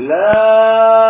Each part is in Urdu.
لا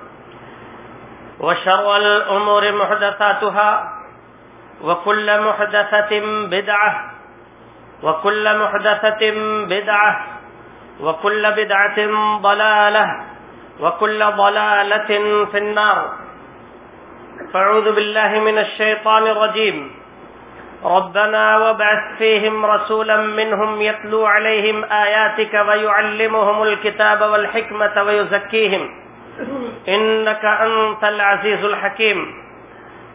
وشر الأمور محدثاتها وكل محدثة بدعة وكل محدثة بدعة وكل بدعة ضلالة وكل ضلالة في النار. فاعوذ بالله من الشيطان الرجيم. ربنا وابعث فيهم رسولا منهم يتلو عليهم آياتك ويعلمهم الكتاب والحكمة ويزكيهم. إنك أنت العزيز الحكيم.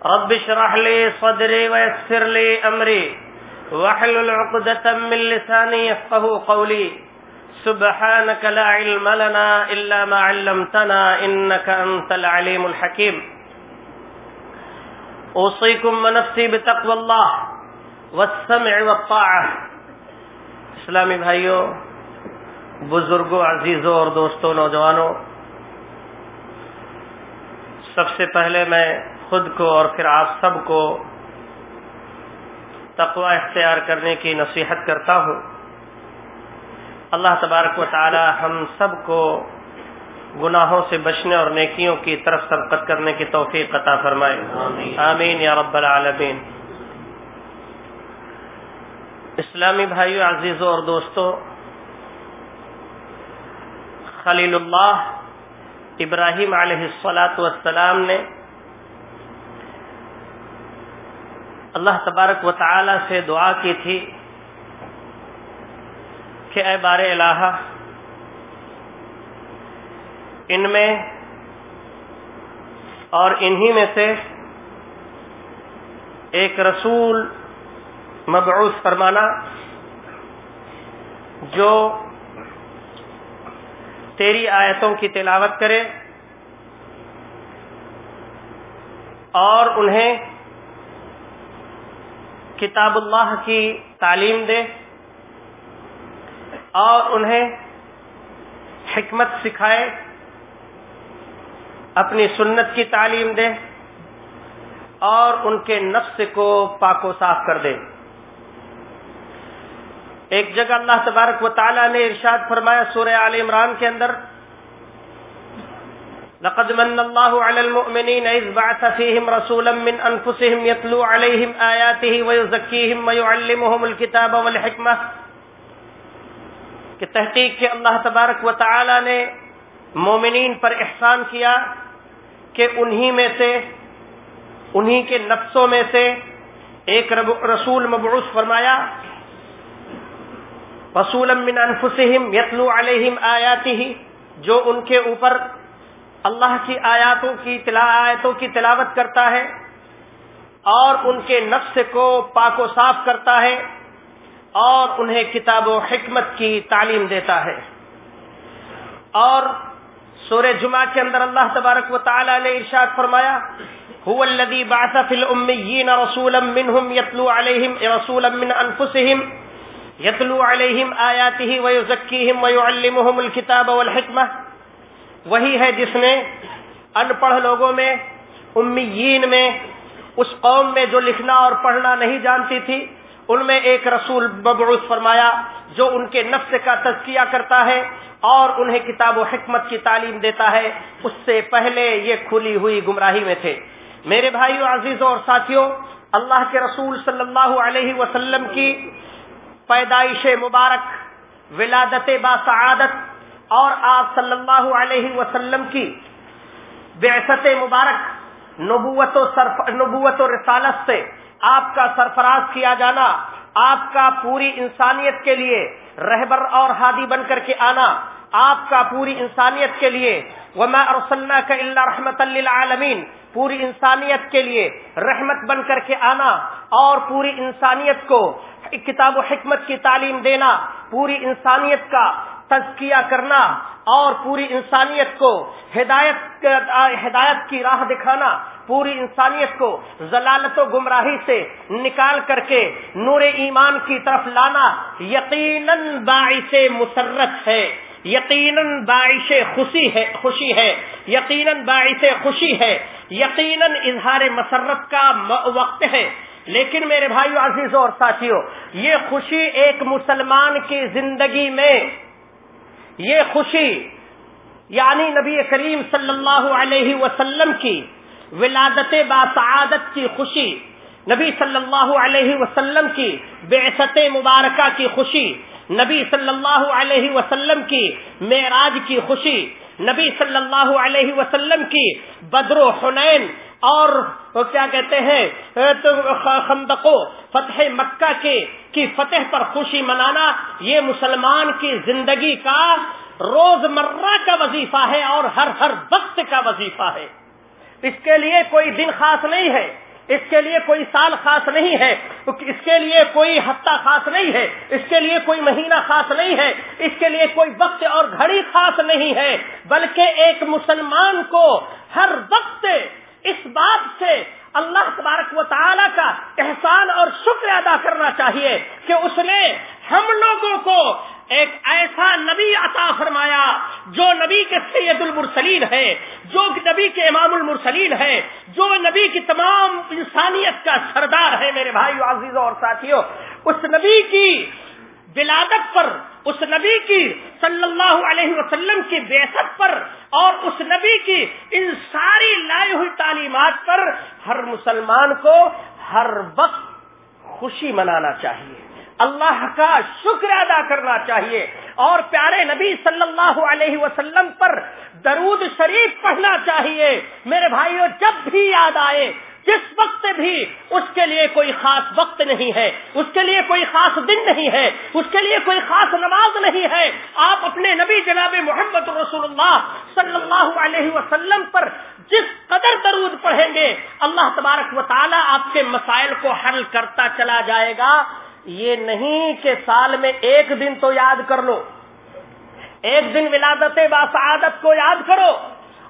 رب اشرح لي صدري ويسر لي أمري. واحلل عقدة من لساني يفقه قولي. سبحانك لا علم لنا إلا ما علمتنا إنك أنت العليم الحكيم. أوصيكم ونفسي بتقوى الله والسمع والطاعة. اسلامی بھائیوں بزرگوں عزیزوں اور دوستوں نوجوانوں سب سے پہلے میں خود کو اور پھر آپ سب کو تقوی اختیار کرنے کی نصیحت کرتا ہوں۔ اللہ تبارک و تعالی ہم سب کو گناہوں سے بچنے اور نیکیوں کی طرف سبقت کرنے کی توفیق عطا فرمائے۔ آمین۔ یا رب العالمین۔ اسلامی بھائیو عزیزوں اور دوستوں خلیل اللہ ابراہیم علیہ السلاۃ والسلام نے اللہ تبارک و تعالی سے دعا کی تھی کہ اے بار الہ، ان میں اور انہی میں سے ایک رسول مبعوث فرمانا جو تیری آیتوں کی تلاوت کرے اور انہیں کتاب اللہ کی تعلیم دے اور انہیں حکمت سکھائے اپنی سنت کی تعلیم دے اور ان کے نفس کو پاک و صاف کر دے ایک جگہ اللہ تبارک و تعالی نے ارشاد فرمایا سورہ عال عمران کے اندر، لقد من الله على المؤمنين إذ بعث فيهم رسولا من أنفسهم يتلو عليهم آياته ويزكيهم ويعلمهم الكتاب والحكمة کہ تحقیق کہ اللہ تبارک و تعالی نے مومنین پر احسان کیا کہ انہی میں سے، انہی کے نفسوں میں سے ایک رسول مبعوث فرمایا رسول من انفسهم یتلو علیہم آیاتی جو ان کے اوپر اللہ کی آیاتوں کی آیتوں کی تلاوت کرتا ہے، اور ان کے نفس کو پاک و صاف کرتا ہے، اور انہیں کتاب و حکمت کی تعلیم دیتا ہے۔ اور سورہ جمعہ کے اندر اللہ تبارک و تعالی نے ارشاد فرمایا، هو الذي بعث في الاميين رسولا منهم يتلو عليهم رسولا من انفسهم يتلو عليهم اياته ويزكيهم ويعلمهم الكتاب والحكمه وہی ہے جس نے ان پڑھ لوگوں میں، امیین میں، اس قوم میں جو لکھنا اور پڑھنا نہیں جانتی تھی، ان میں ایک رسول مبعوث فرمایا جو ان کے نفس کا تزکیہ کرتا ہے اور انہیں کتاب و حکمت کی تعلیم دیتا ہے۔ اس سے پہلے یہ کھلی ہوئی گمراہی میں تھے۔ میرے بھائیوں عزیزوں اور ساتھیوں، اللہ کے رسول صلی اللہ علیہ وسلم کی پیدائش مبارک، ولادت با سعادت، اور آپ صلی اللہ علیہ وسلم کی بعثت مبارک، نبوت و نبوت و رسالت سے آپ کا سرفراز کیا جانا، آپ کا پوری انسانیت کے لیے رہبر اور ہادی بن کر کے آنا، آپ کا پوری انسانیت کے لیے، وما ارسلنا کا اللہ رحمت للعالمین پوری انسانیت کے لیے رحمت بن کر کے آنا، اور پوری انسانیت کو کتاب و حکمت کی تعلیم دینا، پوری انسانیت کا تزکیہ کرنا اور پوری انسانیت کو ہدایت ہدایت کی راہ دکھانا، پوری انسانیت کو ضلالت و گمراہی سے نکال کر کے نور ایمان کی طرف لانا یقیناً باعث مسرت ہے، یقیناً باعث خوشی ہے خوشی ہے، یقیناً باعث خوشی ہے، یقیناً اظہار مسرت کا وقت ہے۔ لیکن میرے بھائیو عزیزوں اور ساتھیوں یہ خوشی ایک مسلمان کی زندگی میں، یہ خوشی یعنی نبی کریم صلی اللہ علیہ وسلم کی ولادت با سعادت کی خوشی، نبی صلی اللہ علیہ وسلم کی بعثت مبارکہ کی خوشی، نبی صلی اللہ علیہ وسلم کی معراج کی خوشی، نبی صلی اللہ علیہ وسلم کی بدر و حنین اور کیا کہتے ہیں خندقو، فتح مکہ کے، کی فتح پر خوشی منانا، یہ مسلمان کی زندگی کا روز مرہ کا وظیفہ ہے اور ہر ہر وقت کا وظیفہ ہے۔ اس کے لیے کوئی دن خاص نہیں ہے۔ اس کے لیے کوئی سال خاص نہیں ہے۔ اس کے لیے کوئی ہفتہ خاص نہیں ہے۔ اس کے لیے کوئی مہینہ خاص نہیں ہے۔ اس کے لیے کوئی وقت اور گھڑی خاص نہیں ہے۔ بلکہ ایک مسلمان کو ہر وقت اس بات سے اللہ تبارک و تعالی کا احسان اور شکر ادا کرنا چاہیے کہ اس نے ہم لوگوں کو ایک ایسا نبی عطا فرمایا جو نبی کے سید المرسلین ہے، جو نبی کے امام المرسلین ہے، جو نبی کی تمام انسانیت کا سردار ہے، میرے بھائی عزیزوں اور ساتھیوں اس نبی کی ولادت پر، اس نبی کی صلی اللہ علیہ وسلم کی بیست پر اور اس نبی کی ان ساری لائی ہوئی تعلیمات پر ہر مسلمان کو ہر وقت خوشی منانا چاہیے۔ اللہ کا شکر ادا کرنا چاہیے۔ اور پیارے نبی صلی اللہ علیہ وسلم پر درود شریف پڑھنا چاہیے۔ میرے بھائیوں جب بھی یاد آئے جس وقت بھی اس کے لیے کوئی خاص وقت نہیں ہے، اس کے لیے کوئی خاص دن نہیں ہے، اس کے لیے کوئی خاص نماز نہیں ہے، آپ اپنے نبی جناب محمد رسول اللہ صلی اللہ علیہ وسلم پر جس قدر درود پڑھیں گے، اللہ تبارک و تعالیٰ آپ کے مسائل کو حل کرتا چلا جائے گا۔ یہ نہیں کہ سال میں ایک دن تو یاد کر لو۔ ایک دن ولادت با سعادت کو یاد کرو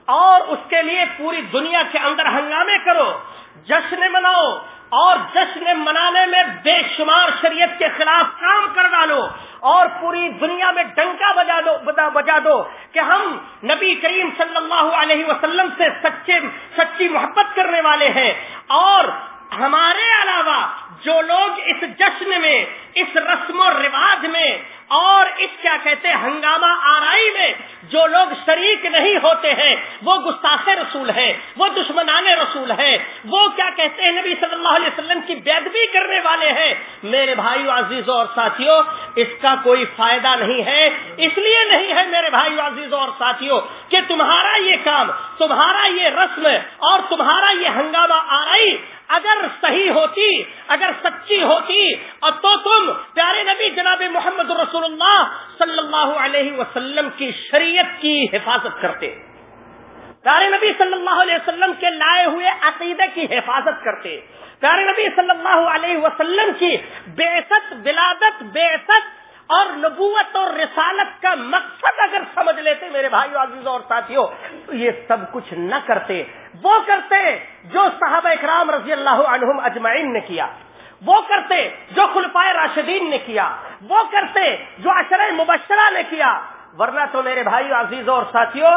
اور اس کے لیے پوری دنیا کے اندر ہنگامے کرو۔ جشن مناؤ اور جشن منانے میں بے شمار شریعت کے خلاف کام کر ڈالو اور پوری دنیا میں ڈنکا بجا دو بجا دو کہ ہم نبی کریم صلی اللہ علیہ وسلم سے سچے سچی محبت کرنے والے ہیں اور ہمارے علاوہ جو لوگ اس جشن میں، اس رسم و رواج میں اور اس کیا کہتے ہنگامہ آرائی میں جو لوگ شریک نہیں ہوتے ہیں، وہ گستاخ رسول ہے وہ دشمنان رسول ہے وہ کیا کہتے ہیں، نبی صلی اللہ علیہ وسلم کی بےدبی کرنے والے ہیں۔ میرے بھائیو، عزیزوں اور ساتھیوں، اس کا کوئی فائدہ نہیں ہے۔ اس لیے نہیں ہے، میرے بھائیو، عزیزوں اور ساتھیوں، کہ تمہارا یہ کام، تمہارا یہ رسم اور تمہارا یہ ہنگامہ آرائی اگر ہوتی، اگر سچی ہوتی، اور تو تم پیارے نبی جناب محمد رسول اللہ صلی اللہ علیہ وسلم کی شریعت کی حفاظت کرتے۔ پیارے نبی صلی اللہ علیہ وسلم کے لائے ہوئے عقیدے کی حفاظت کرتے۔ پیارے نبی صلی اللہ علیہ وسلم کی بےست ولادت بےست اور نبوت اور رسالت کا مقصد اگر سمجھ لیتے میرے بھائیو عزیزوں اور ساتھیوں تو یہ سب کچھ نہ کرتے۔ وہ کرتے جو صحابہ اکرام رضی اللہ عنہم اجمعین نے کیا۔ وہ کرتے جو خلفائے راشدین نے کیا۔ وہ کرتے جو اشر مبشرہ نے کیا۔ ورنہ تو میرے بھائی عزیزوں اور ساتھیوں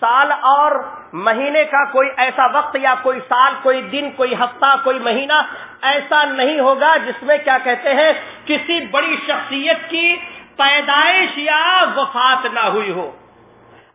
سال اور مہینے کا کوئی ایسا وقت یا کوئی سال، کوئی دن، کوئی ہفتہ، کوئی مہینہ ایسا نہیں ہوگا جس میں کیا کہتے ہیں، کسی بڑی شخصیت کی پیدائش یا وفات نہ ہوئی ہو۔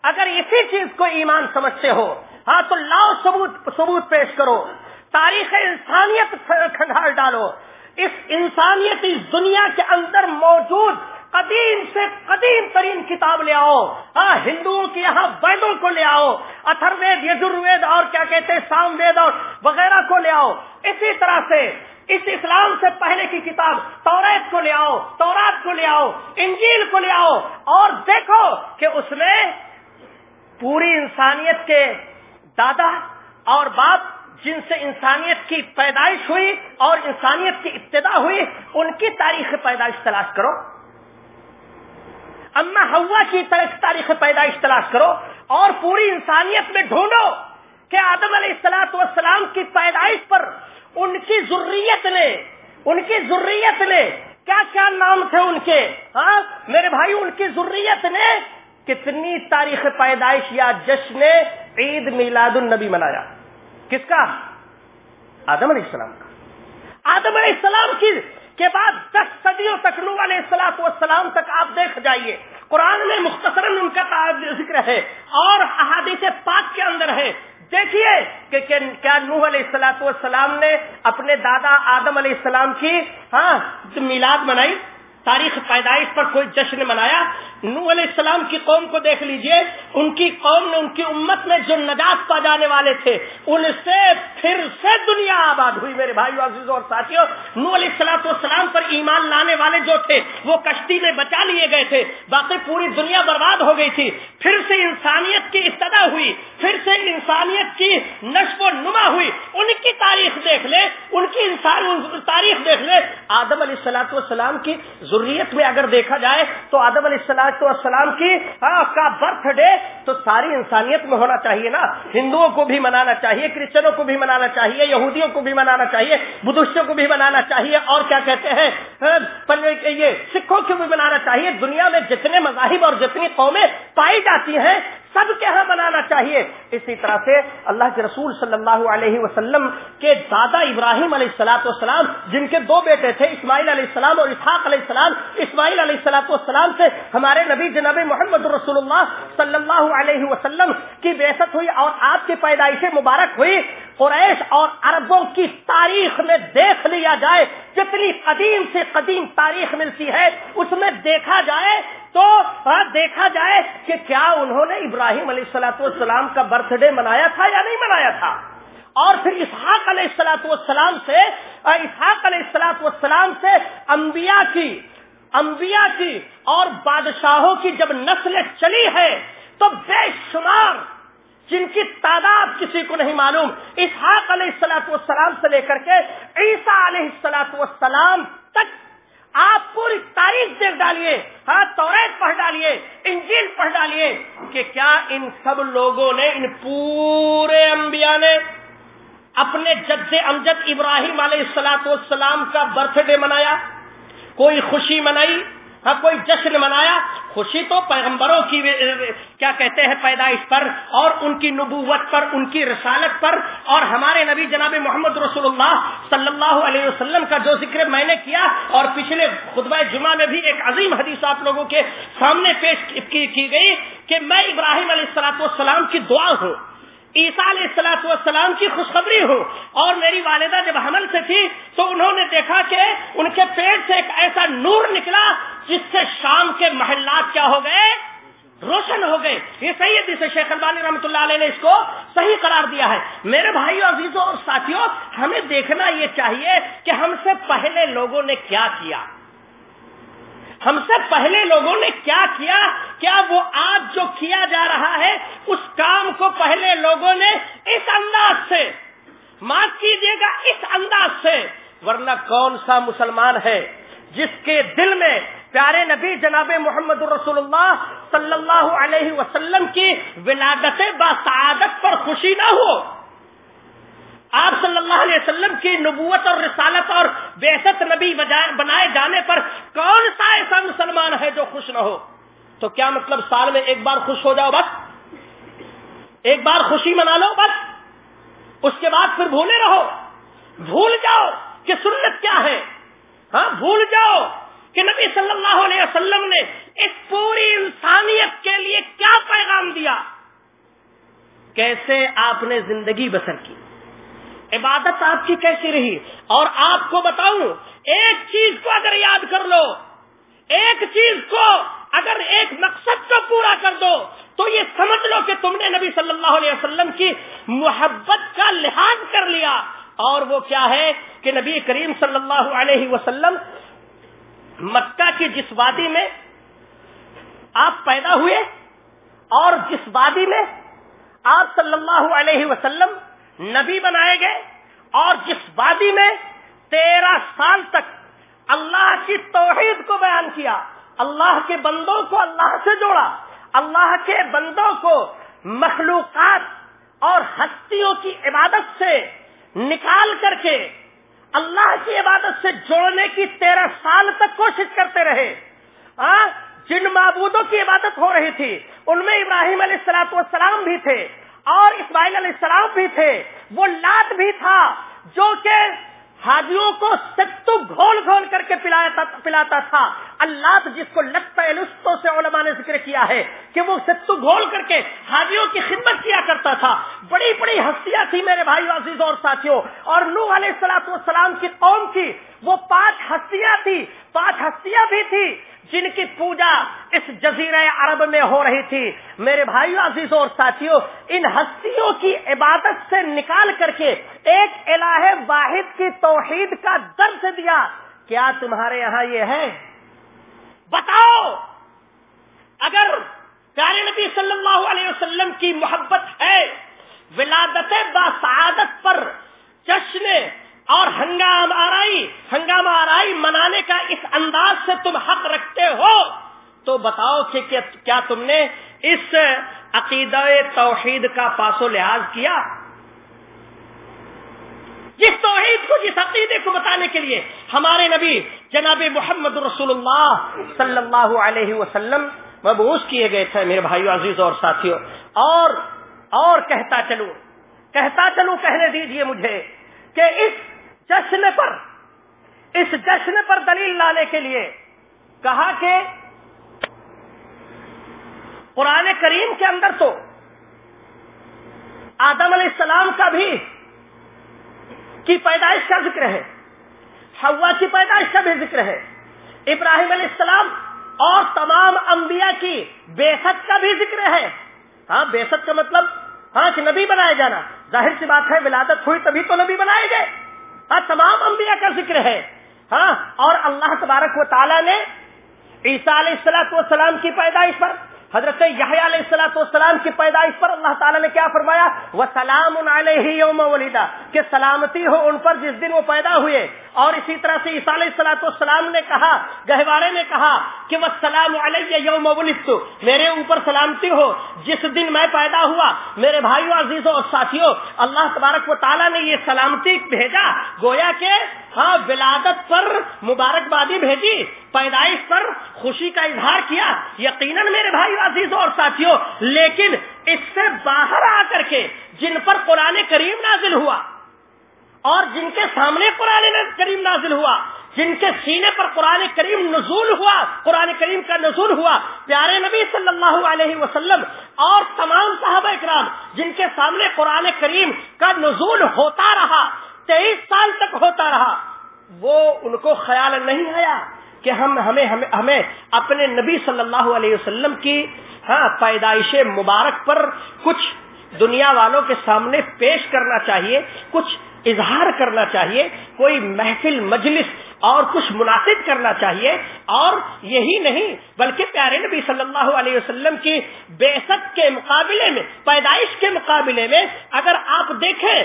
اگر اسی چیز کو ایمان سمجھتے ہو ہاں تو لاؤ ثبوت ثبوت پیش کرو۔ تاریخ انسانیت کھنگال ڈالو۔ اس انسانیت اس دنیا کے اندر موجود قدیم سے قدیم ترین کتاب لے آؤ۔ ہاں ہندوؤں کے یہاں ویدوں کو لے آؤ۔ اتر وید یجروید اور کیا کہتے ہیں سام وید اور وغیرہ کو لے آؤ۔ اسی طرح سے اس اسلام سے پہلے کی کتاب توریت کو لے آؤ، تورات کو لے آؤ، انجیل کو لے آؤ۔ اور دیکھو کہ اس میں پوری انسانیت کے دادا اور باپ جن سے انسانیت کی پیدائش ہوئی اور انسانیت کی ابتدا ہوئی، ان کی تاریخ پیدائش تلاش کرو۔ اما ہوا کی تاریخ پیدائش تلاش کرو اور پوری انسانیت میں ڈھونڈو کہ آدم علیہ السلاط والسلام کی پیدائش پر ان کی ضروریت نے، ان کی ضروریت نے کیا کیا نام تھے ان کے؟ ہاں؟ میرے بھائی ان کی ضروریت نے کتنی تاریخ پیدائش یا جشن عید میلاد النبی منایا؟ کس کا؟ آدم علیہ السلام کا۔ آدم علیہ السلام کی کے بعد دس صدیوں تک نو علیہ السلاط والسلام تک آپ دیکھ جائیے۔ قرآن میں مختصراً ان کا ذکر ہے اور احادیث پاک کے اندر ہے۔ دیکھیے کہ کیا نوح علیہ السلاط والسلام نے اپنے دادا آدم علیہ السلام کی ہاں میلاد منائی۔ تاریخ پیدائش پر کوئی جشن منایا؟ نو علیہ السلام کی قوم کو دیکھ لیجیے، ان کی قوم نے ان کی امت میں جو نجات پا جانے والے تھے، ان سے پھر سے دنیا آباد ہوئی۔ میرے بھائی عزیز اور ساتھیوں نو علیہ السلام والسلام پر ایمان لانے والے جو تھے، وہ کشتی میں بچا لیے گئے تھے۔ باقی پوری دنیا برباد ہو گئی تھی۔ پھر سے انسانیت کی ابتدا ہوئی، پھر سے انسانیت کی نشو و نما ہوئی۔ ان کی تاریخ دیکھ لے، ان کی انسان تاریخ دیکھ لے۔ آدم علیہ السلاط والسلام کی ضروریت میں اگر دیکھا جائے تو آدم علیہ السلام السلام کی ہاں، کا برتھ ڈے تو ساری انسانیت میں ہونا چاہیے نا۔ ہندوؤں کو بھی منانا چاہیے، کرسچنوں کو بھی منانا چاہیے، یہودیوں کو بھی منانا چاہیے، بدھسٹوں کو بھی منانا چاہیے، اور کیا کہتے ہیں؟ ہاں، یہ سکھوں کو بھی منانا چاہیے۔ دنیا میں جتنے مذاہب اور جتنی قومیں پائی جاتی ہیں سب کے ہاں منانا چاہیے۔ اسی طرح سے اللہ کے رسول صلی اللہ علیہ وسلم کے دادا ابراہیم علیہ السلاۃ والسلام، جن کے دو بیٹے تھے، اسماعیل علیہ السلام اور اسحاق علیہ السلام، اسماعیل علیہ السلاۃ والسلام سے ہمارے نبی جناب محمد رسول اللہ صلی اللہ علیہ وسلم کی بےست ہوئی اور آپ کی پیدائش مبارک ہوئی۔ قریش اور عربوں کی تاریخ میں دیکھ لیا جائے، جتنی قدیم سے قدیم تاریخ ملتی ہے، اس میں دیکھا جائے تو ہاں، دیکھا جائے کہ کیا انہوں نے ابراہیم علیہ السلاۃ والسلام کا برتھ ڈے منایا تھا یا نہیں منایا تھا؟ اور پھر اسحاق علیہ السلاۃ والسلام سے اسحاق علیہ السلاۃ والسلام سے انبیاء کی انبیاء کی اور بادشاہوں کی جب نسل چلی ہے تو بے شمار جن کی تعداد کسی کو نہیں معلوم، اسحاق علیہ السلاۃ والسلام سے لے کر کے عیسیٰ علیہ السلاۃ والسلام آپ پوری تاریخ دیکھ ڈالیے ہاں توریت پڑھ ڈالیے، انجیل پڑھ ڈالیے کہ کیا ان سب لوگوں نے، ان پورے انبیاء نے اپنے جد امجد ابراہیم علیہ السلاط والسلام کا برتھ ڈے منایا، کوئی خوشی منائی ہاں کوئی جشن منایا، خوشی تو پیغمبروں کی کیا کہتے ہیں، پیدائش پر اور ان کی نبوت پر، ان کی رسالت پر اور ہمارے نبی جناب محمد رسول اللہ صلی اللہ علیہ وسلم کا جو ذکر میں نے کیا اور پچھلے خطبہ جمعہ میں بھی ایک عظیم حدیث آپ لوگوں کے سامنے پیش کی گئی کہ میں ابراہیم علیہ السلاط والسلام کی دعا ہوں۔ عیسیٰ علیہ السلاط والسلام کی خوشخبری ہو اور میری والدہ جب حمل سے تھی تو انہوں نے دیکھا کہ ان کے پیٹ سے ایک ایسا نور نکلا جس سے شام کے محلات کیا ہو گئے؟ روشن ہو گئے۔ یہ صحیح ہے جسے شیخ البانی رحمۃ اللہ علیہ نے اس کو صحیح قرار دیا ہے۔ میرے بھائیوں، عزیزوں اور ساتھیوں، ہمیں دیکھنا یہ چاہیے کہ ہم سے پہلے لوگوں نے کیا کیا۔ ہم سے پہلے لوگوں نے کیا کیا؟ کیا وہ آج جو کیا جا رہا ہے، اس کام کو پہلے لوگوں نے اس انداز سے معاف کیجیے گا، اس انداز سے۔ ورنہ کون سا مسلمان ہے جس کے دل میں پیارے نبی جناب محمد رسول اللہ صلی اللہ علیہ وسلم کی ولادت باسعادت پر خوشی نہ ہو؟ آپ صلی اللہ علیہ وسلم کی نبوت اور رسالت اور بےحد نبی بنائے جانے پر کون سا ایسا مسلمان ہے جو خوش نہ ہو؟ تو کیا مطلب سال میں ایک بار خوش ہو جاؤ بس؟ ایک بار خوشی منا لو بس؟ اس کے بعد پھر بھولے رہو۔ بھول جاؤ کہ سنت کیا ہے۔ ہاں بھول جاؤ کہ نبی صلی اللہ علیہ وسلم نے اس پوری انسانیت کے لیے کیا پیغام دیا۔ کیسے آپ نے زندگی بسر کی؟ عبادت آپ کی کیسی رہی؟ اور آپ کو بتاؤں، ایک چیز کو اگر یاد کر لو، ایک چیز کو اگر ایک مقصد کو پورا کر دو، تو یہ سمجھ لو کہ تم نے نبی صلی اللہ علیہ وسلم کی محبت کا لحاظ کر لیا۔ اور وہ کیا ہے کہ نبی کریم صلی اللہ علیہ وسلم مکہ کی جس وادی میں آپ پیدا ہوئے، اور جس وادی میں آپ صلی اللہ علیہ وسلم نبی بنائے گئے اور جس وادی میں تیرہ سال تک اللہ کی توحید کو بیان کیا، اللہ کے بندوں کو اللہ سے جوڑا، اللہ کے بندوں کو مخلوقات اور ہستیوں کی عبادت سے نکال کر کے اللہ کی عبادت سے جوڑنے کی تیرہ سال تک کوشش کرتے رہے آ? جن معبودوں کی عبادت ہو رہی تھی، ان میں ابراہیم علیہ السلاط والسلام بھی تھے اور اسماعیل علیہ السلام بھی تھے، وہ لات بھی تھا جو کہ حاجیوں کو ستو گھول گھول کر کے پلاتا تھا۔ اللہ جس کو لگتا ہے سے علماء نے ذکر کیا ہے کہ وہ ستو گھول کر کے حاجیوں کی خدمت کیا کرتا تھا۔ بڑی بڑی ہستیاں تھی میرے بھائی عزیز اور ساتھیوں اور نو علیہ السلاط والسلام کی قوم کی وہ پانچ ہستیاں تھی پانچ ہستیاں بھی تھی جن کی پوجا اس جزیرہ عرب میں ہو رہی تھی۔ میرے بھائیو عزیزوں اور ساتھیوں ان ہستیوں کی عبادت سے نکال کر کے ایک الہ واحد کی توحید کا درد دیا۔ کیا تمہارے یہاں یہ ہے؟ بتاؤ! اگر پیارے نبی صلی اللہ علیہ وسلم کی محبت ہے، ولادت با سعادت پر جشن اور ہنگام آرائی ہنگام آرائی منانے کا اس انداز سے تم حق رکھتے ہو، تو بتاؤ کہ کیا تم نے اس عقیدہ توحید کا پاس و لحاظ کیا؟ جس توحید کو، جس عقیدے کو بتانے کے لیے ہمارے نبی جناب محمد رسول اللہ صلی اللہ علیہ وسلم مبوس کیے گئے تھے میرے بھائیو عزیز اور ساتھیوں۔ اور اور کہتا چلوں کہتا چلوں کہنے دیجیے مجھے کہ اس جشن پر، اس جشن پر دلیل لانے کے لیے کہا کہ قرآن کریم کے اندر تو آدم علیہ السلام کا بھی، کی پیدائش کا ذکر ہے۔ ہوا کی پیدائش کا بھی ذکر ہے۔ ابراہیم علیہ السلام اور تمام انبیاء کی بےحد کا بھی ذکر ہے۔ ہاں بےحد کا مطلب ہاں کہ نبی بنایا جانا۔ ظاہر سی بات ہے، ولادت ہوئی تبھی تو نبی بنائے گئے۔ ہاں تمام انبیاء کا ذکر ہے۔ ہاں اور اللہ تبارک و تعالیٰ نے عیسیٰ علیہ السلاۃ والسلام کی پیدائش پر حضرت علیہ السلاۃ والسلام کی پیدائش پر اللہ تعالیٰ نے کیا فرمایا؟ وہ سلام علیہ یوم ولیدہ کہ سلامتی ہو ان پر جس دن وہ پیدا ہوئے۔ اور اسی طرح سے عیسیٰ علیہ السلاۃ والسلام نے کہا، گہوارے نے کہا کہ وہ سلام علیہ یوم ولید میرے اوپر سلامتی ہو۔ جس دن میں پیدا ہوا، میرے بھائیوں عزیزوں اور ساتھیوں اللہ تبارک و تعالیٰ نے یہ سلامتی بھیجا۔ گویا کہ ہاں ولادت پر مبارکبادی بھیجی، پیدائش پر خوشی کا اظہار کیا، یقیناً میرے بھائی عزیزوں اور ساتھیوں، لیکن اس سے باہر آ کر کے جن پر قرآن کریم نازل ہوا اور جن کے سامنے قرآن کریم نازل ہوا، جن کے سینے پر قرآن کریم نزول ہوا، قرآن کریم کا نزول ہوا، پیارے نبی صلی اللہ علیہ وسلم اور تمام صحابہ اکرام، جن کے سامنے قرآن کریم کا نزول ہوتا رہا تیئیس سال تک ہوتا رہا۔ وہ ان کو خیال نہیں آیا کہ ہم ہمیں ہمیں ہمیں اپنے نبی صلی اللہ علیہ وسلم کی ہاں پیدائش مبارک پر کچھ دنیا والوں کے سامنے پیش کرنا چاہیے، کچھ اظہار کرنا چاہیے، کوئی محفل، مجلس اور کچھ مناسب کرنا چاہیے۔ اور یہی نہیں، بلکہ پیارے نبی صلی اللہ علیہ وسلم کی بے کے مقابلے میں، پیدائش کے مقابلے میں اگر آپ دیکھیں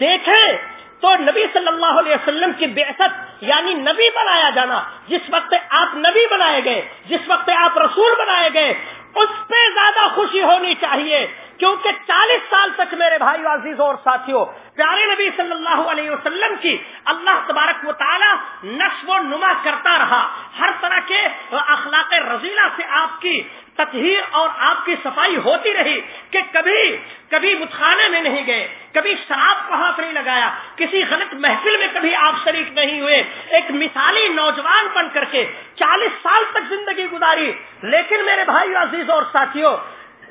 دیکھیں تو نبی صلی اللہ علیہ وسلم کی بےحد یعنی نبی بنایا جانا، جس وقت آپ نبی بنائے گئے، جس وقت آپ رسول بنائے گئے اس پہ زیادہ خوشی ہونی چاہیے، کیونکہ چالیس سال تک میرے بھائی عزیز اور ساتھیوں پیارے نبی صلی اللہ علیہ وسلم کی اللہ تبارک و تعالی نشو و نما کرتا رہا۔ ہر طرح کے اخلاق رضیلہ سے آپ کی تطہیر اور آپ کی صفائی ہوتی رہی کہ کبھی کبھی متخانے میں نہیں گئے، کبھی شراب کو ہاتھ نہیں لگایا، کسی غلط محفل میں کبھی آپ شریک نہیں ہوئے ایک مثالی نوجوان بن کر کے چالیس سال تک زندگی گزاری لیکن میرے بھائی عزیز اور ساتھیوں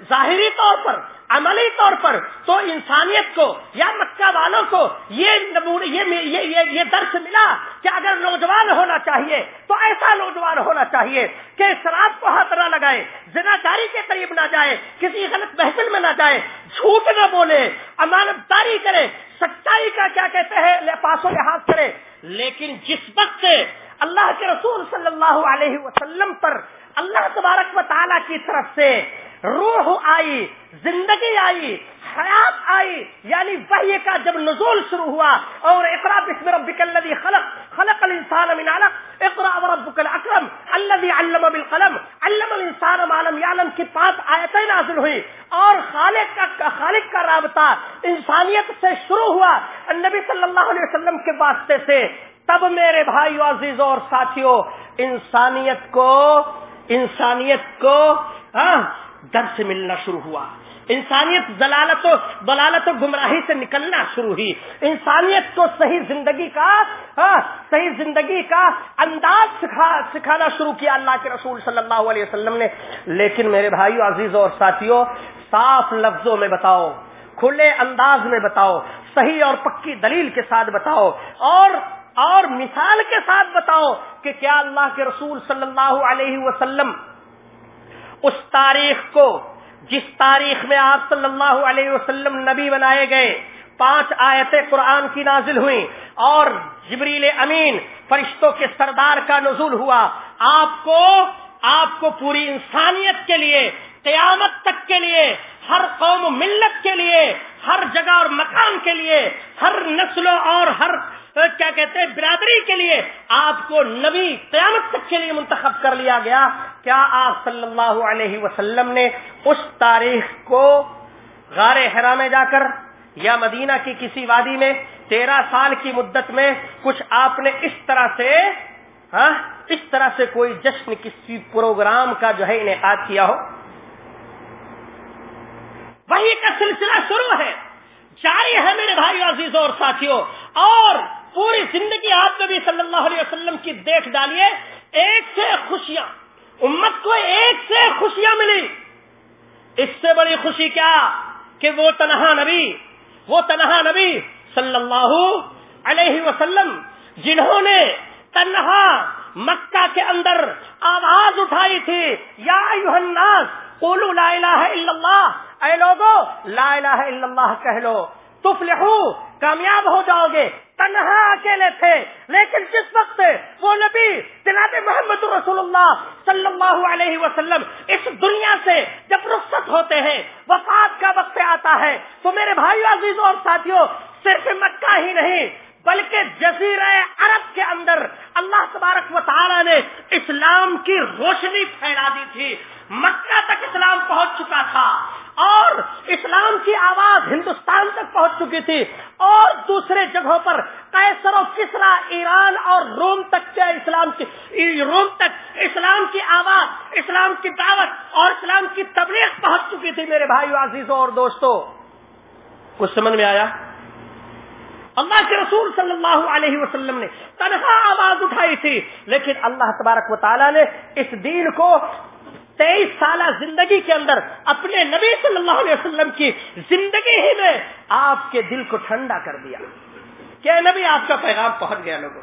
ظاہری طور پر عملی طور پر تو انسانیت کو یا مکہ والوں کو یہ یہ, یہ درس ملا کہ اگر نوجوان ہونا چاہیے تو ایسا نوجوان ہونا چاہیے کہ شراب کو ہاتھ نہ لگائے زناکاری کے قریب نہ جائے کسی غلط محفل میں نہ جائے جھوٹ نہ بولے امانت داری کرے سچائی کا کیا کہتے ہیں پاسوں لحاظ کرے۔ لیکن جس وقت اللہ کے رسول صلی اللہ علیہ وسلم پر اللہ تبارک و تعالیٰ کی طرف سے روح آئی، زندگی آئی، حیات آئی یعنی وحی کا جب نزول شروع ہوا اور اقرا بسم ربک الذی خلق خلق الانسان من علق اقرا وربک الاکرم، الذی علم بالقلم، علم الانسان ما لم يعلم کی پانچ آیتیں نازل ہوئی اور خالق کا خالق کا رابطہ انسانیت سے شروع ہوا۔ نبی صلی اللہ علیہ وسلم کے واسطے سے تب میرے بھائی عزیز اور ساتھیوں انسانیت کو انسانیت کو ہاں در سے ملنا شروع ہوا۔ انسانیت ضلالت و ضلالت و گمراہی سے نکلنا شروع ہوئی۔ انسانیت کو صحیح زندگی کا ہاں صحیح زندگی کا انداز سکھا، سکھانا شروع کیا اللہ کے رسول صلی اللہ علیہ وسلم نے۔ لیکن میرے بھائی عزیز اور ساتھیوں، صاف لفظوں میں بتاؤ، کھلے انداز میں بتاؤ، صحیح اور پکی دلیل کے ساتھ بتاؤ۔ اور اور مثال کے ساتھ بتاؤ کہ کیا اللہ کے رسول صلی اللہ علیہ وسلم اس تاریخ کو جس تاریخ میں آپ صلی اللہ علیہ وسلم نبی بنائے گئے، پانچ آیتیں قرآن کی نازل ہوئی اور جبریل امین فرشتوں کے سردار کا نزول ہوا، آپ کو آپ کو پوری انسانیت کے لیے، قیامت تک کے لیے، ہر قوم و ملت کے لیے، ہر جگہ اور مقام کے لیے، ہر نسلوں اور ہر کیا کہتے ہیں، برادری کے لیے آپ کو نبی قیامت تک کے لیے منتخب کر لیا گیا۔ کیا آپ صلی اللہ علیہ وسلم نے اس تاریخ کو غار حرا میں جا کر یا مدینہ کی کسی وادی میں تیرہ سال کی مدت میں کچھ آپ نے اس طرح سے ہاں اس طرح سے کوئی جشن کسی پروگرام کا جو ہے انعقاد کیا ہو؟ وہی کا سلسلہ شروع ہے۔ جاری ہے میرے بھائی عزیزوں اور ساتھیوں، اور پوری زندگی آپ نبی صلی اللہ علیہ وسلم کی دیکھ ڈالیے، ایک سے خوشیاں، امت کو ایک سے خوشیاں ملی۔ اس سے بڑی خوشی کیا؟ کہ وہ تنہا نبی، وہ تنہا نبی صلی اللہ علیہ وسلم، جنہوں نے تنہا مکہ کے اندر آواز اٹھائی تھی، یا الناس، قولوا لا الہ الا اللہ۔ اے لوگو، لا الہ الا اللہ کہہ لو۔ تفلحو، کامیاب ہو جاؤ گے۔ تنہا اکیلے تھے، لیکن جس وقت وہ نبی جناب محمد رسول اللہ صلی اللہ علیہ وسلم اس دنیا سے جب رخصت ہوتے ہیں، وفات کا وقت آتا ہے، تو میرے بھائی عزیزوں اور ساتھیوں صرف مکہ ہی نہیں بلکہ جزیر عرب کے اندر اللہ تبارک و تعالی نے اسلام کی روشنی پھیلا دی تھی۔ مکہ تک اسلام پہنچ چکا تھا اور اسلام کی آواز ہندوستان تک پہنچ چکی تھی۔ اور دوسرے جگہوں پر کیسر و کسرا، ایران اور روم تک کیا اسلام کی روم تک اسلام کی آواز، اسلام کی دعوت اور اسلام کی تبلیغ پہنچ چکی تھی میرے بھائیو، عزیزوں اور دوستوں کچھ سمجھ میں آیا؟ اللہ کے رسول صلی اللہ علیہ وسلم نے تنہا آواز اٹھائی تھی۔ لیکن اللہ تبارک و تعالیٰ نے اس دین کو تیئیس سالہ زندگی کے اندر اپنے نبی صلی اللہ علیہ وسلم کی زندگی ہی میں آپ کے دل کو ٹھنڈا کر دیا۔ کہ نبی، آپ کا پیغام پہنچ گیا لوگوں۔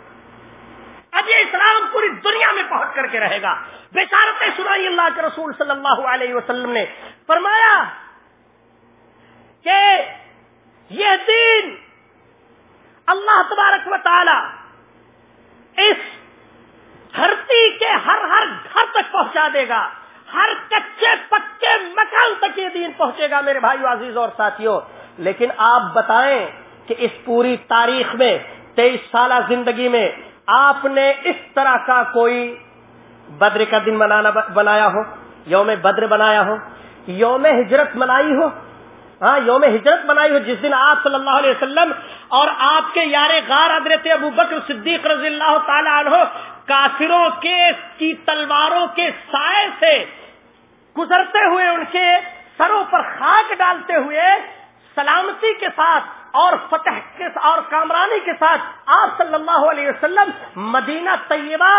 اب یہ اسلام پوری دنیا میں پہنچ کر کے رہے گا۔ بےچارت سنائی اللہ کے رسول صلی اللہ علیہ وسلم نے فرمایا کہ یہ دین اللہ تبارک و تعالی اس دھرتی کے ہر ہر گھر تک پہنچا دے گا، ہر کچے پکے مکان تک یہ دین پہنچے گا میرے بھائی عزیز اور ساتھیوں لیکن آپ بتائیں کہ اس پوری تاریخ میں، تیئیس سالہ زندگی میں آپ نے اس طرح کا کوئی بدر کا دن منانا بنایا ہو؟ یوم بدر بنایا ہو؟ یوم ہجرت منائی ہو؟ ہاں یوم ہجرت منائی ہو، جس دن آپ صلی اللہ علیہ وسلم اور آپ کے یار غار حضرت ابو بکر صدیق رضی اللہ تعالی عنہ کافروں کے کی تلواروں کے سائے سے گزرتے ہوئے ان کے سروں پر خاک ڈالتے ہوئے سلامتی کے ساتھ اور فتح کے اور کامرانی کے ساتھ آپ صلی اللہ علیہ وسلم مدینہ طیبہ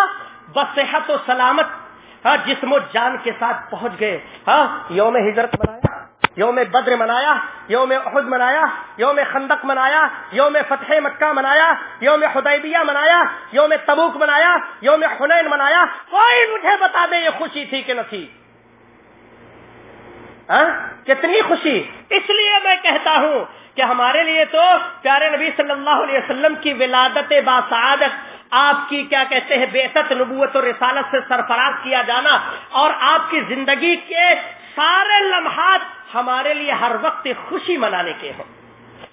بصحت و سلامت ہاں، جسم و جان کے ساتھ پہنچ گئے ہاں یوم ہجرت منایا۔ یوم بدر منایا، یوم احد منایا، یوم خندق منایا، یوم فتح مکہ منایا، یوم حدیبیہ منایا، یوم تبوک منایا، یوم حنین منایا۔ کوئی مجھے بتا دے یہ خوشی تھی کہ نہ تھی؟ ہاں؟ کتنی خوشی۔ اس لیے میں کہتا ہوں کہ ہمارے لیے تو پیارے نبی صلی اللہ علیہ وسلم کی ولادت باسعادت آپ کی کیا کہتے ہیں بےحد نبوت و رسالت سے سرفراز کیا جانا اور آپ کی زندگی کے سارے لمحات ہمارے لیے ہر وقت خوشی منانے کے ہوں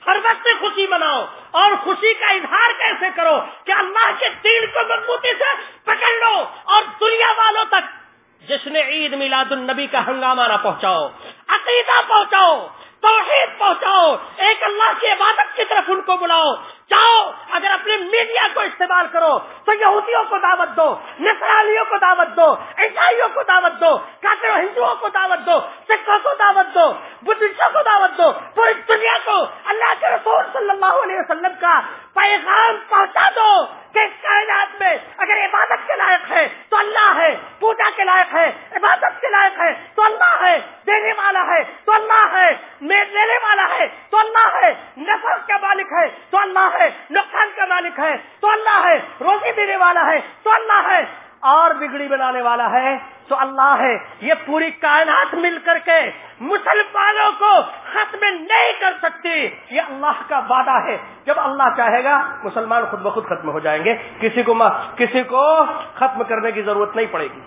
ہر وقت خوشی مناؤ اور خوشی کا اظہار کیسے کرو کہ اللہ کے دین کو مضبوطی سے پکڑ لو اور دنیا والوں تک جشن عید میلاد النبی کا ہنگامہ نہ پہنچاؤ، عقیدہ پہنچاؤ، توحید پہنچاؤ، ایک اللہ کی عبادت کی طرف ان کو بلاؤ۔ چاہو اگر اپنے میڈیا کو استعمال کرو تو یہودیوں کو دعوت دو نسرالیوں کو دعوت دو، عیسائیوں کو دعوت دو کافر ہندوؤں کو دعوت دو، سکھوں کو دعوت دو بدھسٹوں کو دعوت دو، پوری دنیا کو اللہ کے رسول صلی اللہ علیہ وسلم کا پیغام پہنچا دو کہ کائنات میں اگر عبادت کے لائق ہے تو اللہ ہے، پوجا کے لائق ہے، عبادت کے لائق ہے تو اللہ ہے، دینے والا ہے تو اللہ ہے لینے والا ہے تو اللہ ہے نفر کا مالک ہے تو اللہ ہے، نقصان کا مالک ہے تو اللہ ہے، روزی دینے والا ہے تو اللہ ہے اور بگڑی بنانے والا ہے تو اللہ ہے۔ یہ پوری کائنات مل کر کے مسلمانوں کو ختم نہیں کر سکتی۔ یہ اللہ کا وعدہ ہے۔ جب اللہ چاہے گا، مسلمان خود بخود ختم ہو جائیں گے۔ کسی کو کسی کو ختم کرنے کی ضرورت نہیں پڑے گی۔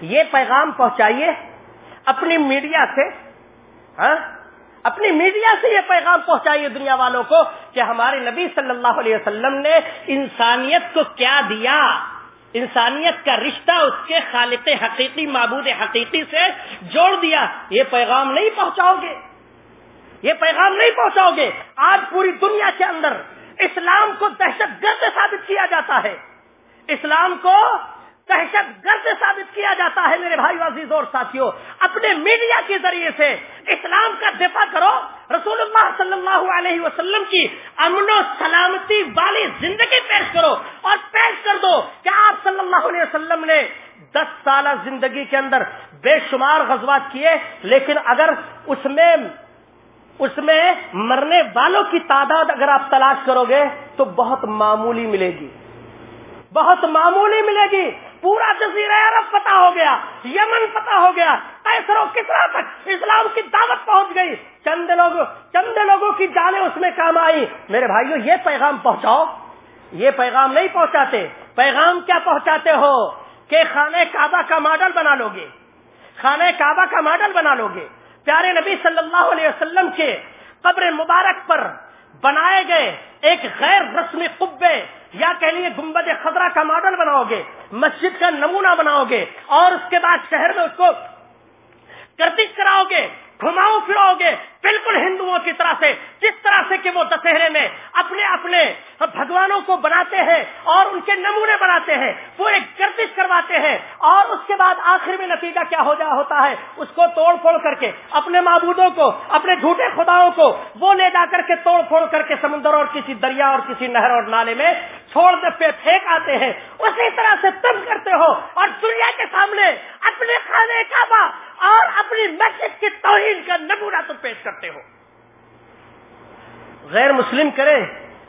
یہ پیغام پہنچائیے اپنی میڈیا سے۔ ہاں؟ اپنی میڈیا سے یہ پیغام پہنچائیے دنیا والوں کو کہ ہمارے نبی صلی اللہ علیہ وسلم نے انسانیت کو کیا دیا۔ انسانیت کا رشتہ اس کے خالق حقیقی معبود حقیقی سے جوڑ دیا، یہ پیغام نہیں پہنچاؤ گے۔ یہ پیغام نہیں پہنچاؤ گے۔ آج پوری دنیا کے اندر اسلام کو دہشت گرد ثابت کیا جاتا ہے۔ اسلام کو دہشت گرد ثابت کیا جاتا ہے میرے بھائی عزیز اور ساتھیوں اپنے میڈیا کے ذریعے سے اسلام کا دفاع کرو، رسول اللہ صلی اللہ علیہ وسلم کی امن و سلامتی والی زندگی پیش کرو اور پیش کر دو کہ آپ صلی اللہ علیہ وسلم نے دس سالہ زندگی کے اندر بے شمار غزوات کیے، لیکن اگر اس میں اس میں مرنے والوں کی تعداد اگر آپ تلاش کرو گے تو بہت معمولی ملے گی۔ بہت معمولی ملے گی۔ پورا جزیرہ عرب پتا ہو گیا، یمن پتا ہو گیا ایسر و کسرا تک اسلام کی دعوت پہنچ گئی۔ چند لوگ، چند لوگوں کی جانیں اس میں کام آئی میرے بھائیو، یہ پیغام پہنچاؤ۔ یہ پیغام نہیں پہنچاتے۔ پیغام کیا پہنچاتے ہو؟ کہ خانہ کعبہ کا ماڈل بنا لو گے خانہ کعبہ کا ماڈل بنا لو گے پیارے نبی صلی اللہ علیہ وسلم کے قبر مبارک پر بنائے گئے، ایک غیر رسمی قبے، یا کہہ لیے گمبد خطرہ کا ماڈل بناؤ گے، مسجد کا نمونہ بناؤ گے، اور اس کے بعد شہر میں اس کو گردش کراؤ گے، گھماؤ پھراؤ گے، بالکل ہندوؤں کی طرح سے، جس طرح سے کہ وہ دشہرے میں اپنے اپنے بھگوانوں کو بناتے ہیں اور ان کے نمونے بناتے ہیں، وہ ایک گردش کرواتے ہیں اور اس کے بعد آخر میں نتیجہ کیا ہو جا ہوتا ہے؟ اس کو توڑ پھوڑ کر کے، اپنے معبودوں کو، اپنے جھوٹے خداؤں کو، وہ لے جا کر کے توڑ پھوڑ کر کے سمندر اور کسی دریا اور کسی نہر اور نالے میں چھوڑ پہ پھینک آتے ہیں۔ اسی طرح سے تم کرتے ہو اور دنیا کے سامنے اپنے کعبہ اور اپنی مسجد کی توہین کا نمونہ تم پیش کرتے ہو۔ غیر مسلم کرے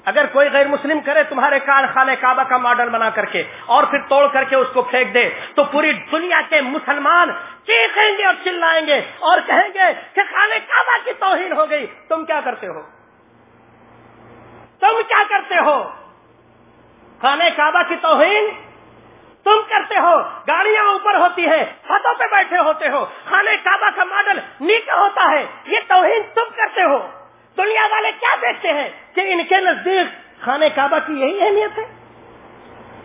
اگر کوئی غیر مسلم کرے تمہارے کان کعبہ کا ماڈل بنا کر کے اور پھر توڑ کر کے اس کو پھینک دے تو پوری دنیا کے مسلمان چیخیں گے اور چلائیں گے اور کہیں گے کہ خانہ کعبہ کی توہین ہو گئی۔ تم کیا کرتے ہو؟ تم کیا کرتے ہو؟ خانہ کعبہ کی توہین تم کرتے ہو، گاڑیاں اوپر ہوتی ہے ہاتھوں پہ بیٹھے ہوتے ہو۔ خانے کعبہ کا ماڈل نیچے ہوتا ہے، یہ توہین تم کرتے ہو۔ دنیا والے کیا دیکھتے ہیں کہ ان کے نزدیک خانے کعبہ کی یہی اہمیت ہے؟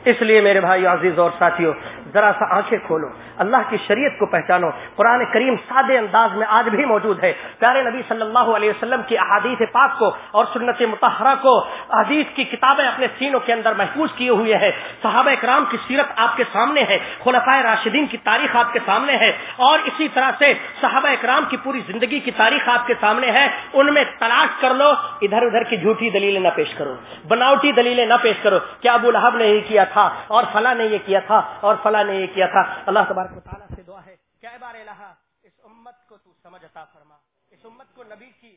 اس لیے میرے بھائی عزیز اور ساتھیوں ذرا سا آنکھیں کھولو، اللہ کی شریعت کو پہچانو۔ قرآن کریم سادے انداز میں آج بھی موجود ہے۔ پیارے نبی صلی اللہ علیہ وسلم کی احادیث پاک کو اور سنت متحرہ کو حدیث کی کتابیں اپنے سینوں کے اندر محفوظ کیے ہوئے ہیں۔ صحابہ اکرام کی سیرت آپ کے سامنے ہے۔ خلفۂ راشدین کی تاریخ آپ کے سامنے ہے۔ اور اسی طرح سے صحابہ اکرام کی پوری زندگی کی تاریخ آپ کے سامنے ہے۔ ان میں تلاش کر لو، ادھر ادھر کی جھوٹی دلیلیں نہ پیش کرو۔ بناوٹی دلیلیں نہ پیش کرو کیا ابو لہب نے یہ کیا تھا اور فلاں نے یہ کیا تھا اور فلاں نے یہ کیا تھا۔ اللہ تبارک و تعالیٰ سے دعا ہے۔ کیا بار الہ، اس امت کو تو سمجھ عطا فرما۔ اس امت کو نبی کی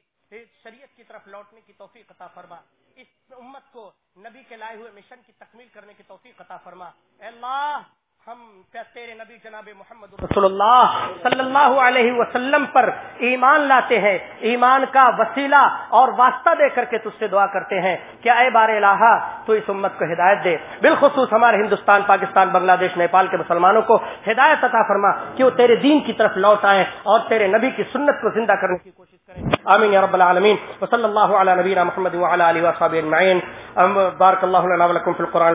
شریعت کی طرف لوٹنے کی توفیق عطا فرما۔ اس امت کو نبی کے لائے ہوئے مشن کی تکمیل کرنے کی توفیق عطا فرما۔ اے اللہ ہم تیرے نبی جناب محمد رسول اللہ صلی اللہ علیہ وسلم پر ایمان لاتے ہیں۔ ایمان کا وسیلہ اور واسطہ دے کر کے تجھ سے دعا کرتے ہیں کیا اے بار الہ تو اس امت کو ہدایت دے۔ بالخصوص ہمارے ہندوستان، پاکستان بنگلہ دیش نیپال کے مسلمانوں کو ہدایت عطا فرما کہ وہ تیرے دین کی طرف لوٹ آئیں اور تیرے نبی کی سنت کو زندہ کرنے کی کوشش کریں۔ آمین یا رب العالمین۔ وصلی اللہ علی نبینا محمد وعلی آلہ وصحبہ اجمعین۔ بارک اللہ لنا ولکم فی القرآن